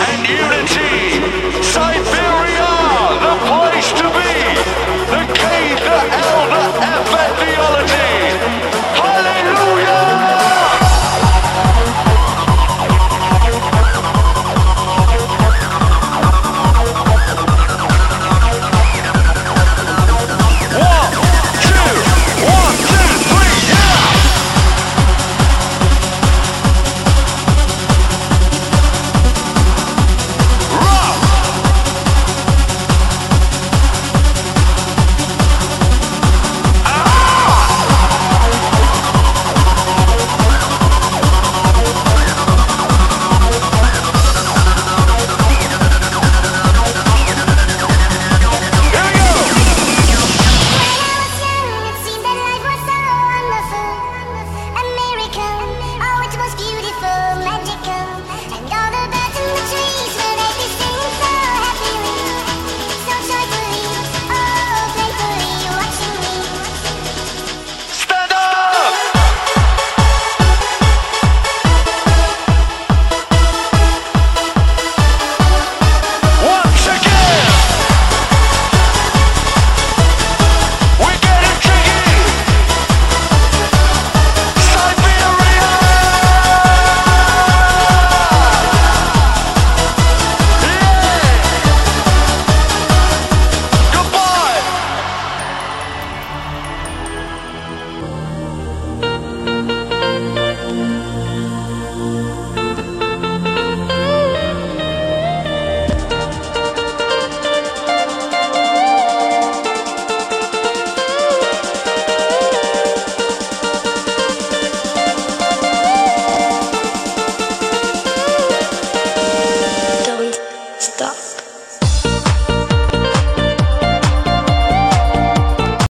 and unity.